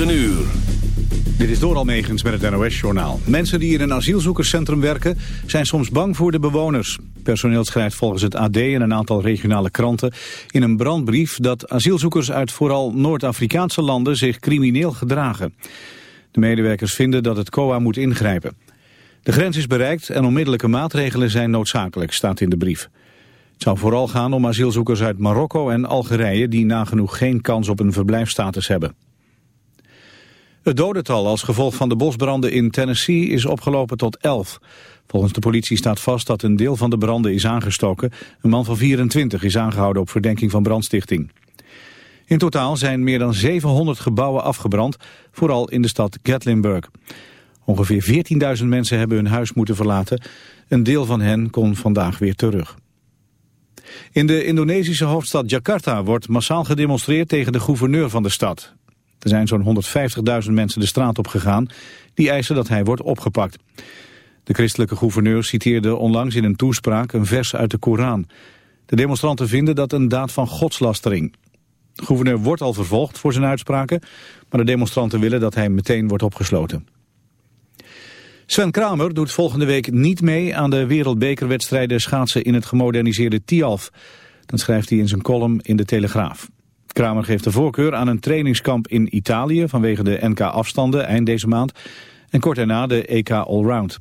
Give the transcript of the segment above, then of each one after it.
9 uur. Dit is door Almegens met het NOS-journaal. Mensen die in een asielzoekerscentrum werken zijn soms bang voor de bewoners. Personeel schrijft volgens het AD en een aantal regionale kranten in een brandbrief dat asielzoekers uit vooral Noord-Afrikaanse landen zich crimineel gedragen. De medewerkers vinden dat het COA moet ingrijpen. De grens is bereikt en onmiddellijke maatregelen zijn noodzakelijk, staat in de brief. Het zou vooral gaan om asielzoekers uit Marokko en Algerije die nagenoeg geen kans op een verblijfstatus hebben. Het dodental als gevolg van de bosbranden in Tennessee is opgelopen tot 11. Volgens de politie staat vast dat een deel van de branden is aangestoken. Een man van 24 is aangehouden op verdenking van brandstichting. In totaal zijn meer dan 700 gebouwen afgebrand, vooral in de stad Gatlinburg. Ongeveer 14.000 mensen hebben hun huis moeten verlaten. Een deel van hen kon vandaag weer terug. In de Indonesische hoofdstad Jakarta wordt massaal gedemonstreerd tegen de gouverneur van de stad. Er zijn zo'n 150.000 mensen de straat op gegaan die eisen dat hij wordt opgepakt. De christelijke gouverneur citeerde onlangs in een toespraak een vers uit de Koran. De demonstranten vinden dat een daad van godslastering. De gouverneur wordt al vervolgd voor zijn uitspraken, maar de demonstranten willen dat hij meteen wordt opgesloten. Sven Kramer doet volgende week niet mee aan de wereldbekerwedstrijden schaatsen in het gemoderniseerde Tialf. Dat schrijft hij in zijn column in de Telegraaf. Kramer geeft de voorkeur aan een trainingskamp in Italië vanwege de NK-afstanden eind deze maand en kort daarna de EK Allround.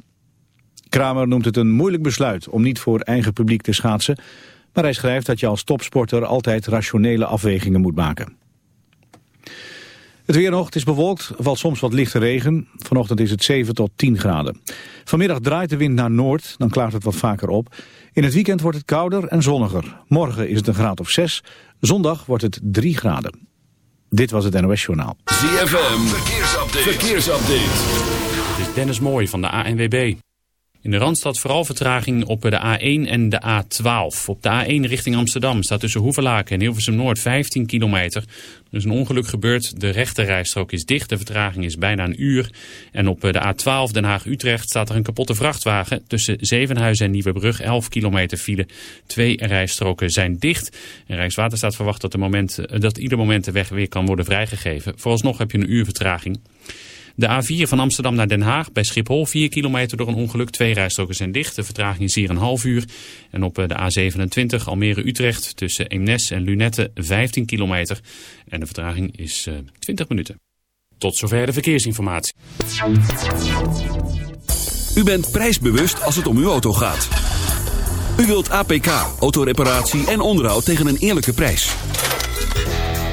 Kramer noemt het een moeilijk besluit om niet voor eigen publiek te schaatsen, maar hij schrijft dat je als topsporter altijd rationele afwegingen moet maken. Het weer nog, het is bewolkt, valt soms wat lichte regen. Vanochtend is het 7 tot 10 graden. Vanmiddag draait de wind naar noord, dan klaart het wat vaker op. In het weekend wordt het kouder en zonniger. Morgen is het een graad of 6, zondag wordt het 3 graden. Dit was het NOS Journaal. ZFM, verkeersupdate. verkeersupdate. Dit is Dennis Mooij van de ANWB. In de Randstad vooral vertraging op de A1 en de A12. Op de A1 richting Amsterdam staat tussen Hoevelaken en Hilversum Noord 15 kilometer. Er is een ongeluk gebeurd, de rechterrijstrook is dicht, de vertraging is bijna een uur. En op de A12 Den Haag-Utrecht staat er een kapotte vrachtwagen. Tussen Zevenhuizen en Nieuwebrug 11 kilometer file. Twee rijstroken zijn dicht. En Rijkswaterstaat verwacht dat, de moment, dat ieder moment de weg weer kan worden vrijgegeven. Vooralsnog heb je een uur vertraging. De A4 van Amsterdam naar Den Haag bij Schiphol 4 kilometer door een ongeluk. Twee rijstroken zijn dicht. De vertraging is hier een half uur. En op de A27 Almere-Utrecht tussen Eemnes en Lunette 15 kilometer. En de vertraging is 20 minuten. Tot zover de verkeersinformatie. U bent prijsbewust als het om uw auto gaat. U wilt APK, autoreparatie en onderhoud tegen een eerlijke prijs.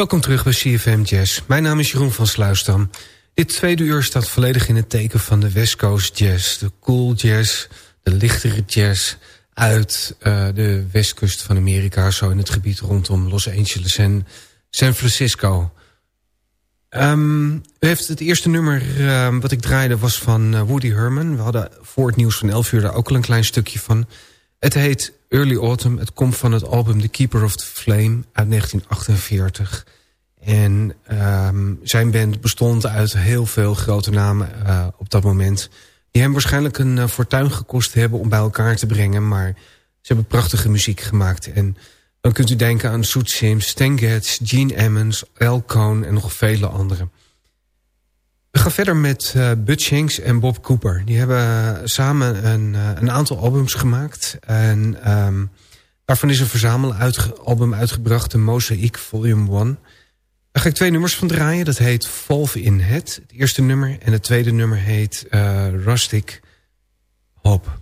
Welkom terug bij CFM Jazz. Mijn naam is Jeroen van Sluisdam. Dit tweede uur staat volledig in het teken van de West Coast Jazz. De cool jazz, de lichtere jazz uit uh, de westkust van Amerika. Zo in het gebied rondom Los Angeles en San Francisco. Um, u heeft het eerste nummer uh, wat ik draaide was van uh, Woody Herman. We hadden voor het nieuws van 11 uur daar ook al een klein stukje van. Het heet Early Autumn. Het komt van het album The Keeper of the Flame uit 1948. En um, zijn band bestond uit heel veel grote namen uh, op dat moment. Die hem waarschijnlijk een uh, fortuin gekost hebben om bij elkaar te brengen. Maar ze hebben prachtige muziek gemaakt. En dan kunt u denken aan Soet Sims, Stan Getz, Gene Emmons, Al Cohn en nog vele anderen. We gaan verder met uh, Butch en Bob Cooper. Die hebben samen een, uh, een aantal albums gemaakt. En um, daarvan is een verzamelalbum uitgebracht, de Mosaic Volume 1. Daar ga ik twee nummers van draaien. Dat heet Volve in Het, het eerste nummer. En het tweede nummer heet uh, Rustic Hop.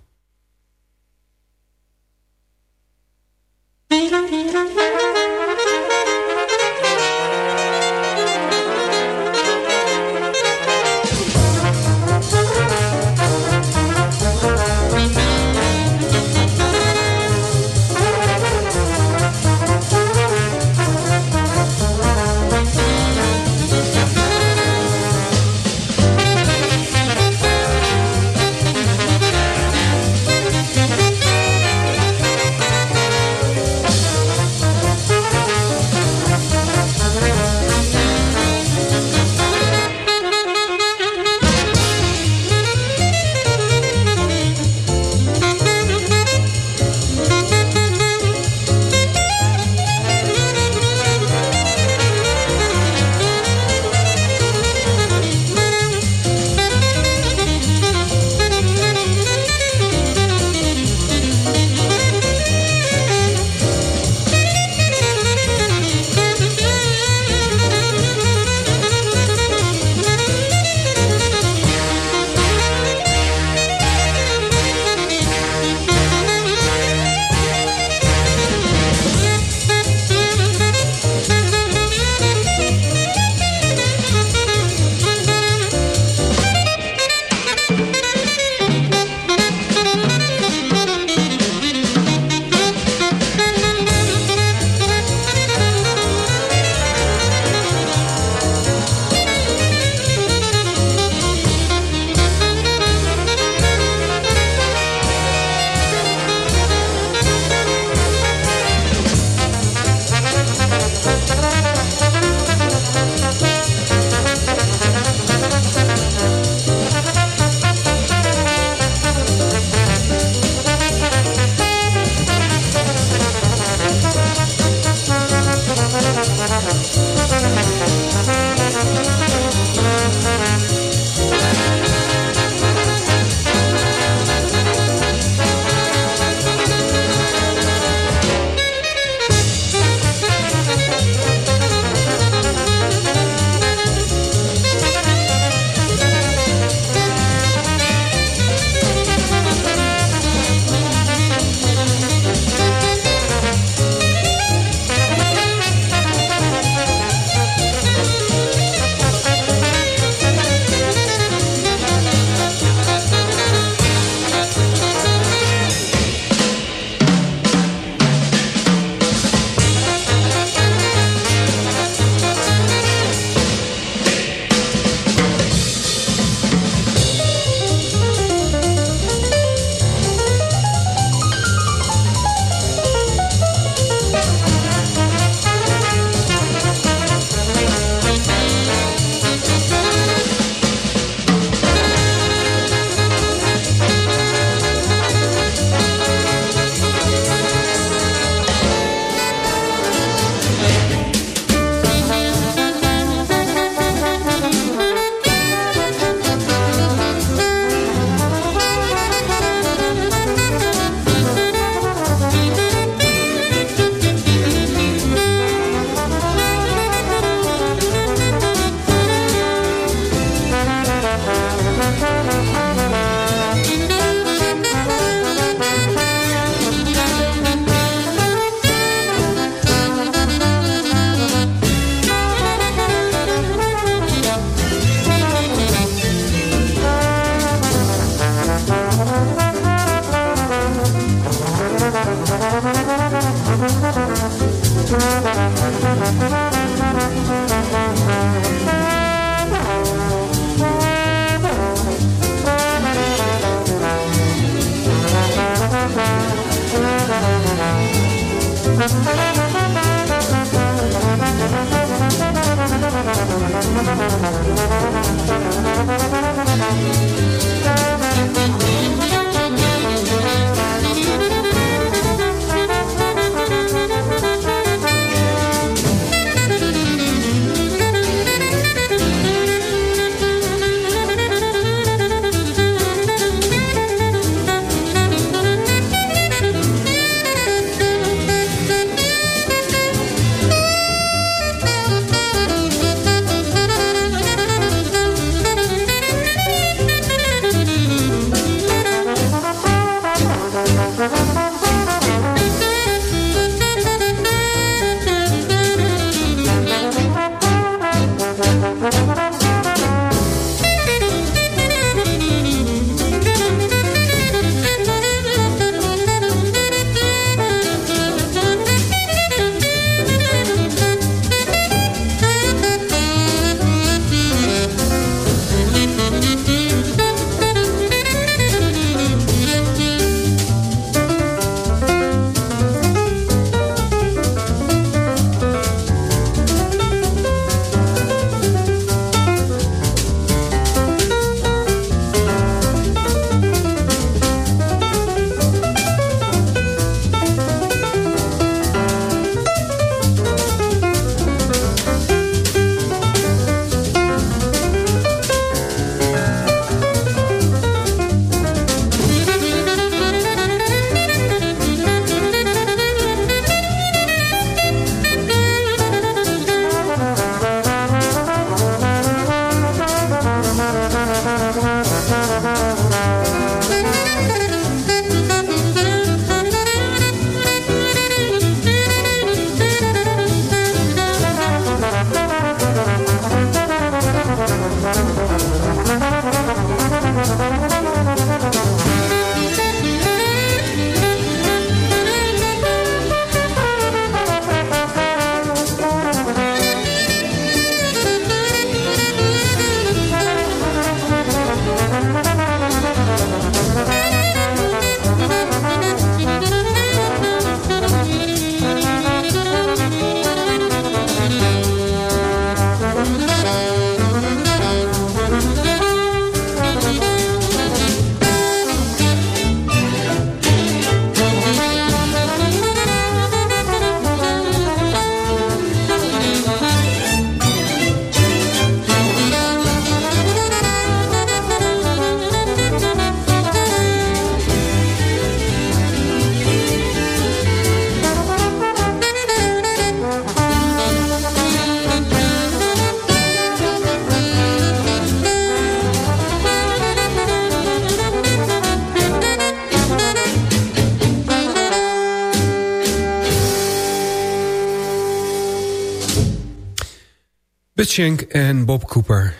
Shank en Bob Cooper.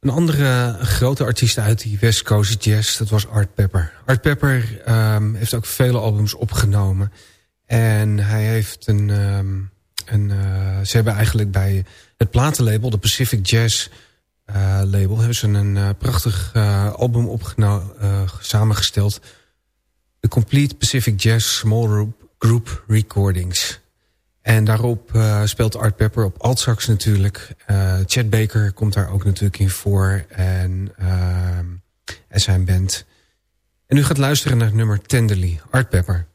Een andere grote artiest uit die West Coast Jazz, dat was Art Pepper. Art Pepper um, heeft ook vele albums opgenomen. En hij heeft een... Um, een uh, ze hebben eigenlijk bij het platenlabel, de Pacific Jazz uh, label... hebben ze een uh, prachtig album opgenomen, samengesteld. The Complete Pacific Jazz Small Group Recordings... En daarop eh, speelt Art Pepper op altsax natuurlijk. Eh, Chad Baker komt daar ook natuurlijk in voor. En, uh, en zijn band. En u gaat luisteren naar het nummer Tenderly, Art Pepper.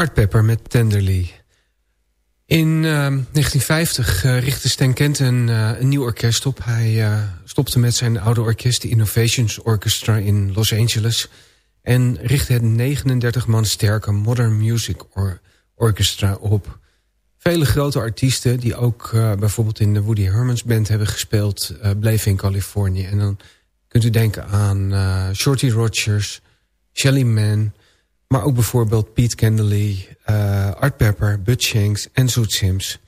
Art Pepper met Tenderly. In 1950 uh, richtte Stan Kenton uh, een nieuw orkest op. Hij stopte met zijn oude orkest, de Innovations Orchestra in Los Angeles... en richtte het 39 man sterke Modern Music Or Orchestra op. Vele grote artiesten die ook bijvoorbeeld in de Woody Hermans Band hebben gespeeld... bleven in Californië. En dan kunt u denken aan Shorty Rogers, Shelly Man... Maar ook bijvoorbeeld Pete Kendley, uh, Art Pepper, Bud Shanks en Zoet Sims.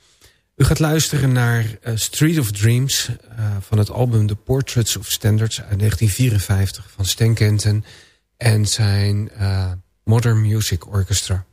U gaat luisteren naar uh, Street of Dreams uh, van het album The Portraits of Standards uit 1954 van Stan Kenton en zijn Modern Music Orchestra.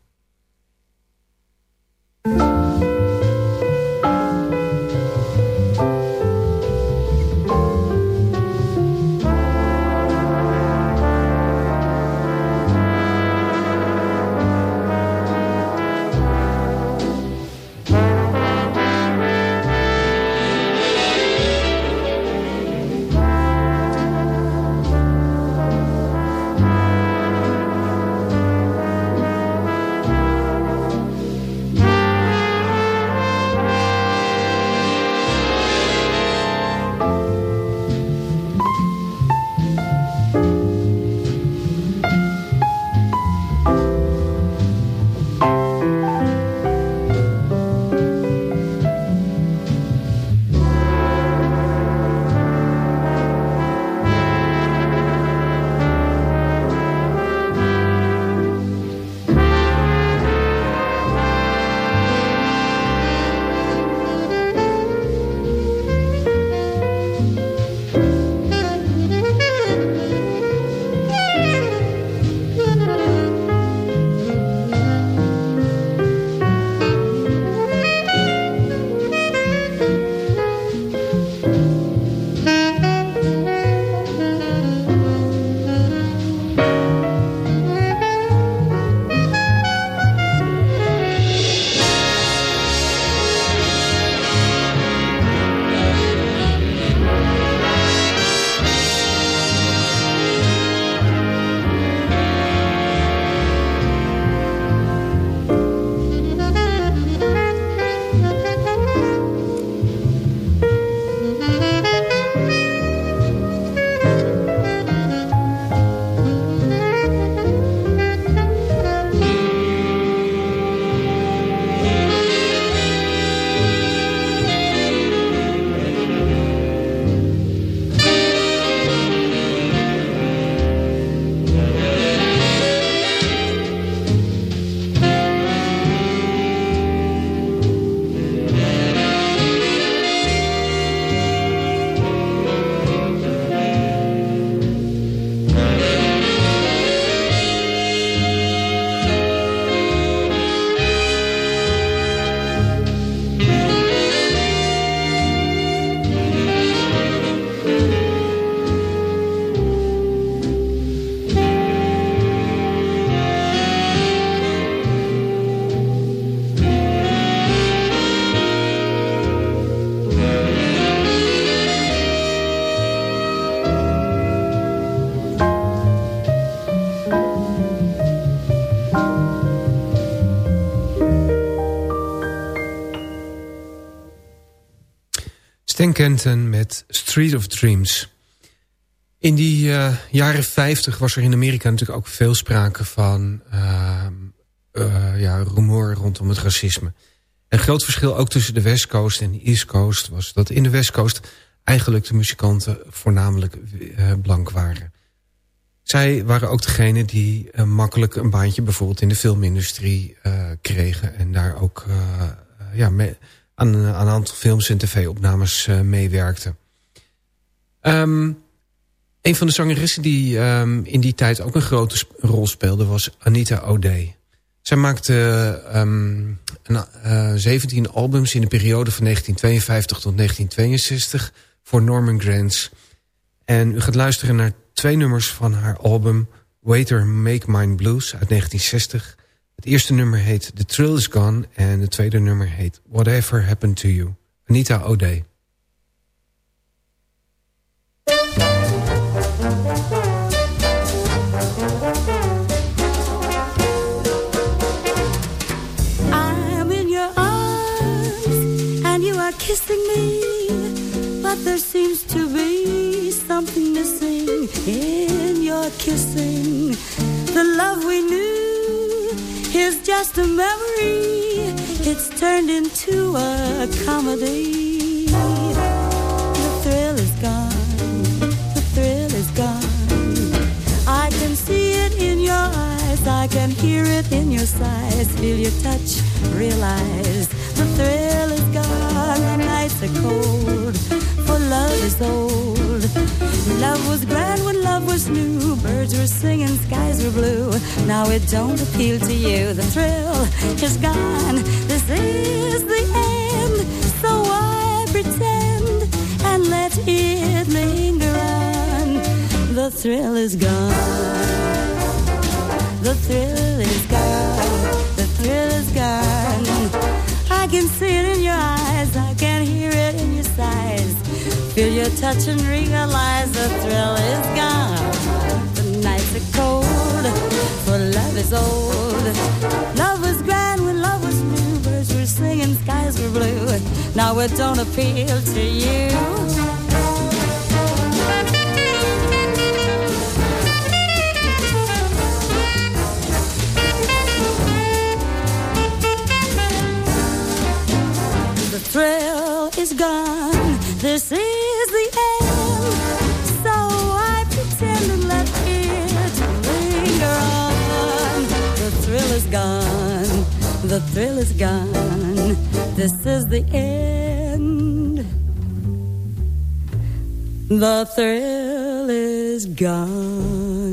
Stan Kenton met Street of Dreams. In die uh, jaren 50 was er in Amerika natuurlijk ook veel sprake van uh, ja, rumoer rondom het racisme. Een groot verschil ook tussen de West Coast en de East Coast was dat in de West Coast eigenlijk de muzikanten voornamelijk blank waren. Zij waren ook degene die makkelijk een baantje bijvoorbeeld in de filmindustrie kregen en daar ook ja, mee, aan, aan een aantal films en tv-opnames uh, meewerkte. Um, een van de zangeressen die um, in die tijd ook een grote rol speelde was Anita O'Day. Zij maakte um, een, uh, 17 albums in de periode van 1952 tot 1962 voor Norman Granz. En u gaat luisteren naar twee nummers van haar album Waiter Make Mine Blues uit 1960... Het eerste nummer heet The Thrill Is Gone en het tweede nummer heet Whatever Happened To You. Anita O'Day. kissing me, but there seems to be something missing in your kissing. The love we knew is just a memory. It's turned into a comedy. The thrill is gone. The thrill is gone. I can see it in your eyes. I can hear it in your sighs. Feel your touch. Realize the thrill is gone. The nights are cold. For love is old. Love was grand when love was new. Birds were singing, skies were blue. Now it don't appeal to you. The thrill is gone. This is the end. So I pretend and let it linger on. The thrill is gone. The thrill is gone. The thrill is gone. I can see it in your eyes. Feel your touch and realize the thrill is gone. The nights are cold, for love is old. Love was grand when love was new. Birds were singing, skies were blue. Now it don't appeal to you. The thrill is gone. This is The thrill is gone. This is the end. The thrill is gone.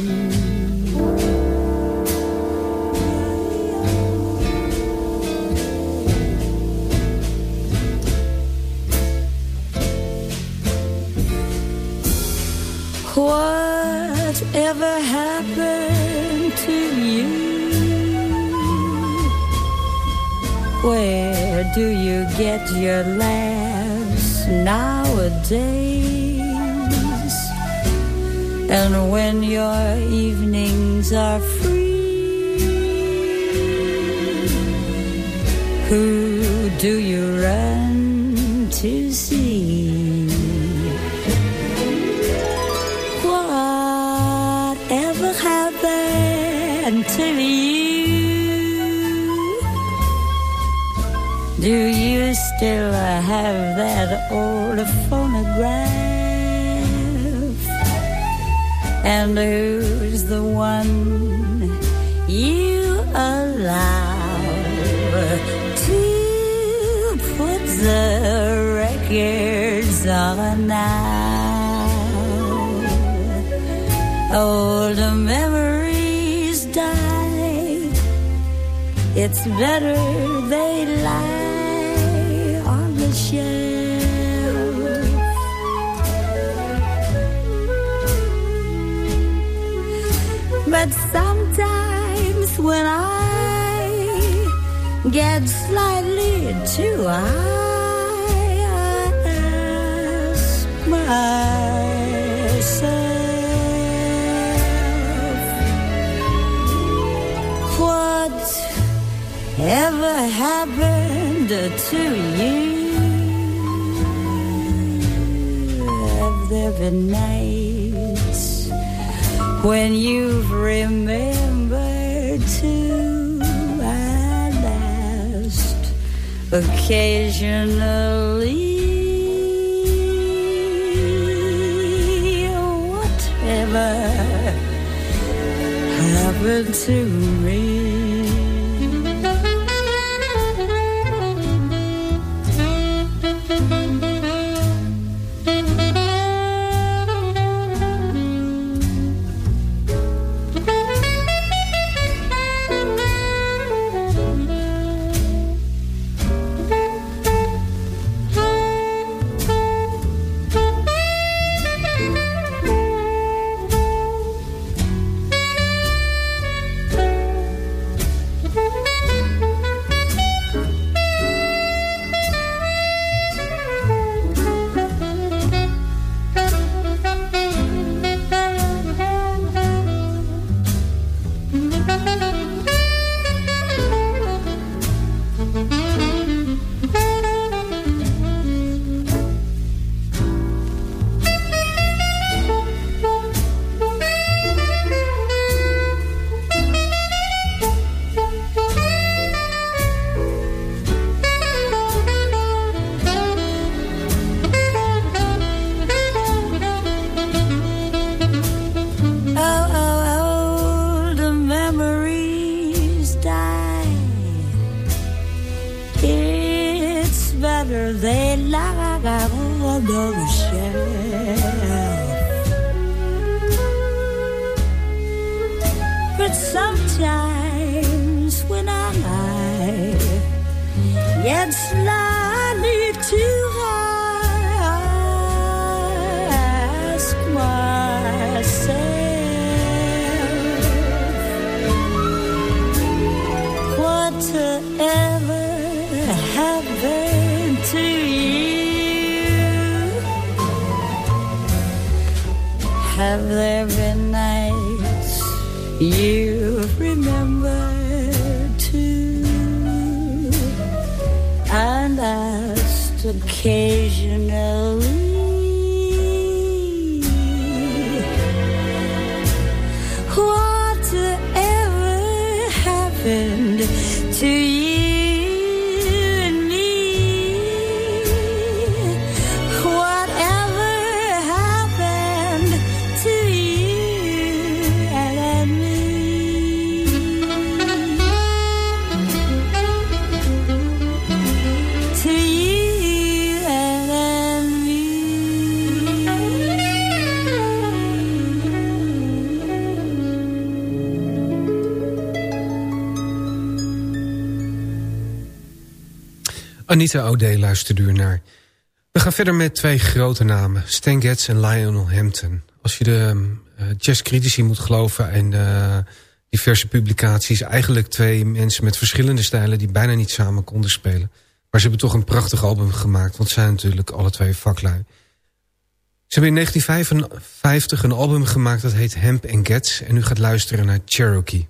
Whatever happened to you? Where do you get your laughs nowadays? And when your evenings are free, who do you run to see? Whatever happened to you? Do you still have that old phonograph? And who's the one you allow to put the records on now? Old memories die. It's better they lie shelf. But sometimes when I get slightly too high, I ask myself, what ever happened to you? Been nights when you've remembered to and asked occasionally. Whatever happened to me Have there been nights you remember too? And asked occasionally Anita O'Day luisterde u naar. We gaan verder met twee grote namen. Stan Getz en Lionel Hampton. Als je de uh, jazzcritici moet geloven en uh, diverse publicaties... eigenlijk twee mensen met verschillende stijlen... die bijna niet samen konden spelen. Maar ze hebben toch een prachtig album gemaakt... want ze zijn natuurlijk alle twee vaklui. Ze hebben in 1955 een album gemaakt dat heet Hemp and Getz... en u gaat luisteren naar Cherokee.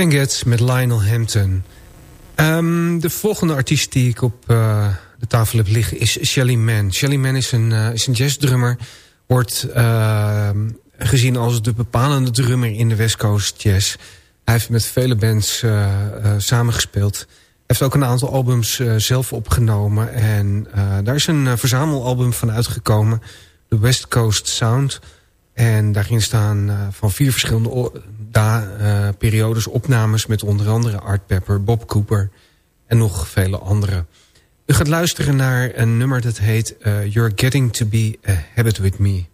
Stan Getz met Lionel Hampton. Ehm, de volgende artiest die ik op uh, de tafel heb liggen is Shelly Man. Shelly Man is een, uh, is jazzdrummer. Wordt uh, gezien als de bepalende drummer in de West Coast Jazz. Hij heeft met vele bands samengespeeld. Hij heeft ook een aantal albums zelf opgenomen. En daar is een verzamelalbum van uitgekomen. De West Coast Sound... En daarin staan van vier verschillende periodes opnames... met onder andere Art Pepper, Bob Cooper en nog vele andere. U gaat luisteren naar een nummer dat heet... Uh, You're Getting to Be a Habit With Me.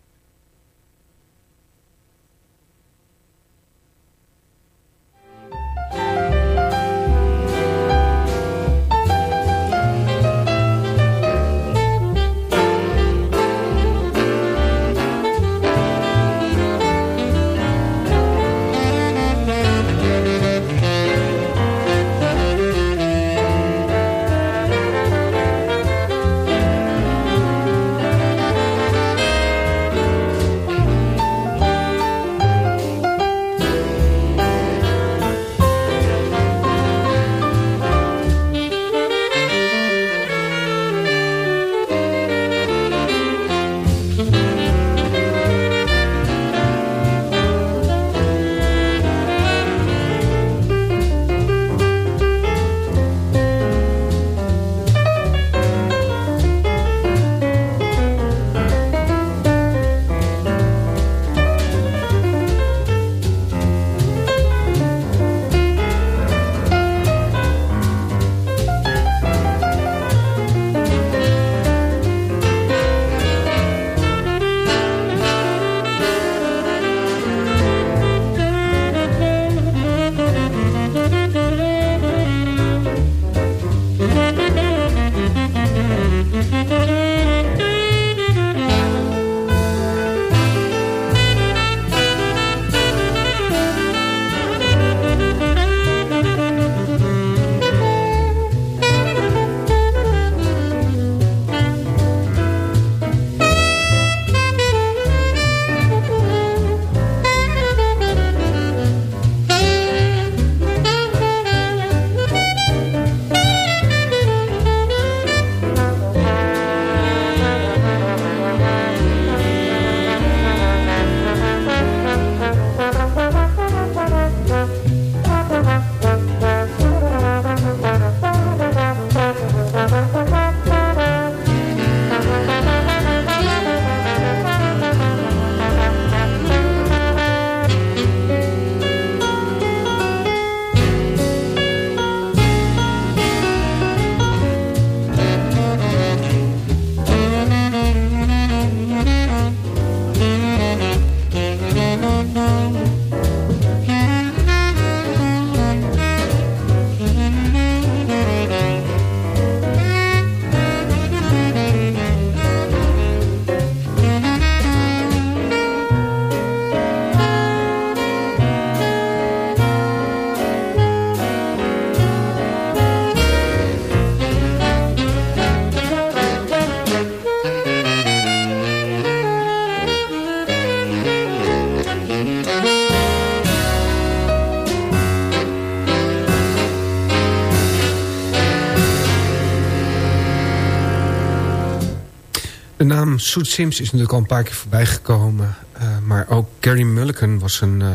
Naam Soet Sims is natuurlijk al een paar keer voorbij gekomen. Uh, maar ook Gary Mulligan was een, uh,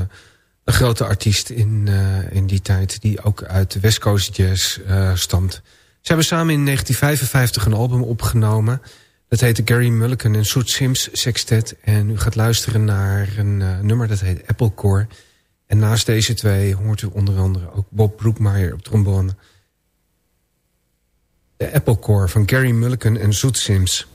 een grote artiest in, uh, in die tijd... die ook uit de West Coast Jazz stamt. Ze hebben samen in 1955 een album opgenomen. Dat heette Gary Mulligan en Soet Sims Sextet. En u gaat luisteren naar een nummer dat heet Applecore. En naast deze twee hoort u onder andere ook Bob Broekmeyer op trombone. De Applecore van Gary Mulligan en Soet Sims...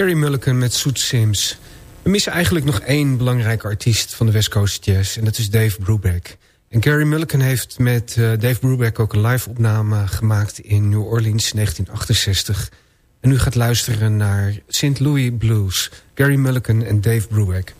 Gary Mulliken met Soet Sims. We missen eigenlijk nog één belangrijke artiest van de West Coast Jazz... en dat is Dave Brubeck. En Gary Mulliken heeft met uh, Dave Brubeck ook een live-opname gemaakt... in New Orleans 1968. En nu gaat luisteren naar St. Louis Blues. Gary Mulliken en Dave Brubeck.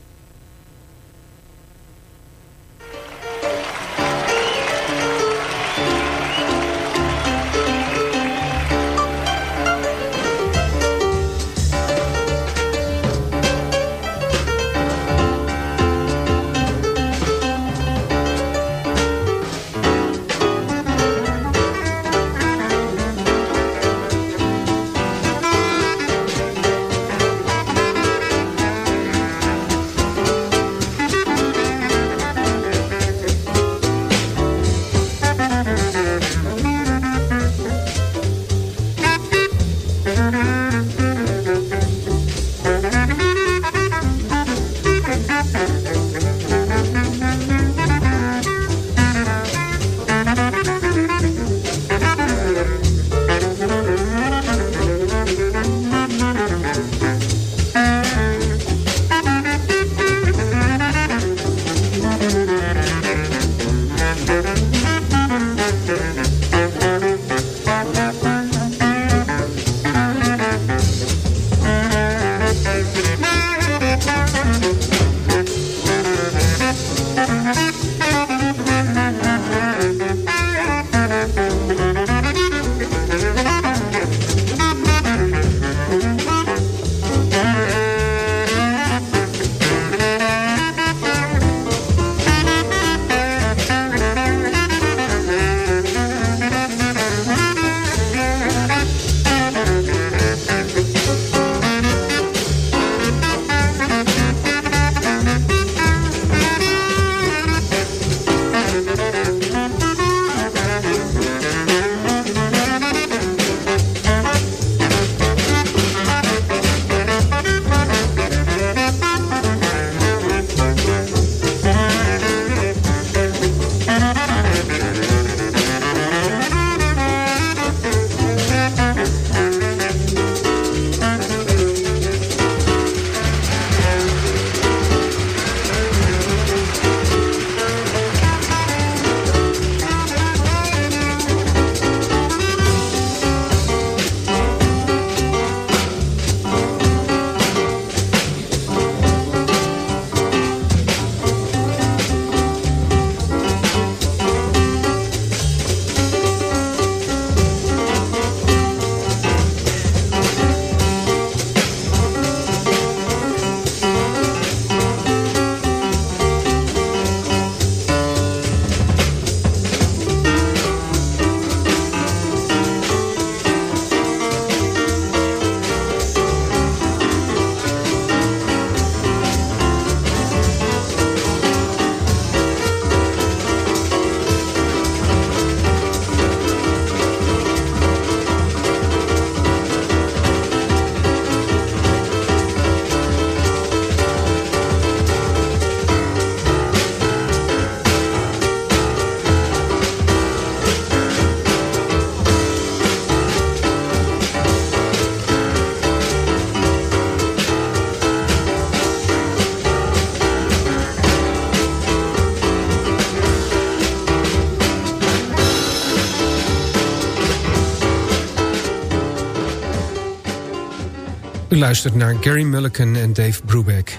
U luistert naar Gary Mulliken en Dave Brubeck.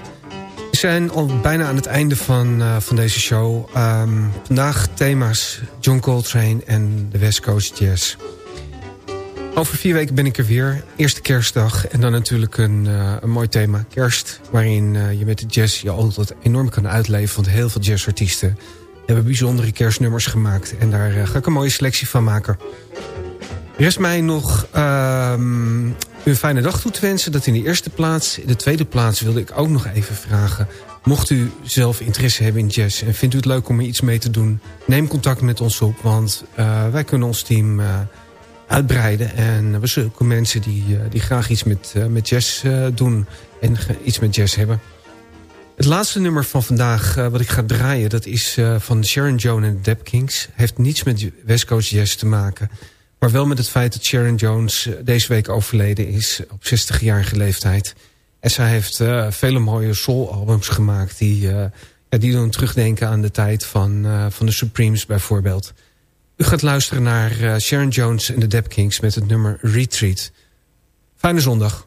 We zijn al bijna aan het einde van, uh, van deze show. Um, vandaag thema's John Coltrane en de West Coast Jazz. Over vier weken ben ik er weer. Eerste kerstdag en dan natuurlijk een, uh, een mooi thema. Kerst, waarin uh, je met de jazz je altijd enorm kan uitleven. Want heel veel jazzartiesten hebben bijzondere kerstnummers gemaakt. En daar ga ik een mooie selectie van maken. Rest mij nog u een fijne dag toe te wensen. Dat in de eerste plaats. In de tweede plaats wilde ik ook nog even vragen... mocht u zelf interesse hebben in jazz... en vindt u het leuk om er iets mee te doen... neem contact met ons op, want uh, wij kunnen ons team uh, uitbreiden. En we zoeken mensen die, uh, die graag iets met, met jazz doen... en iets met jazz hebben. Het laatste nummer van vandaag wat ik ga draaien... dat is van Sharon Jones en de Dap Kings. Heeft niets met West Coast Jazz te maken... Maar wel met het feit dat Sharon Jones eh, deze week overleden is op 60-jarige leeftijd. En zij heeft uh, vele mooie soul-albums gemaakt die, uh, ja, die doen terugdenken aan de tijd van, van de Supremes bijvoorbeeld. U gaat luisteren naar Sharon Jones en de Dap Kings met het nummer Retreat. Fijne zondag.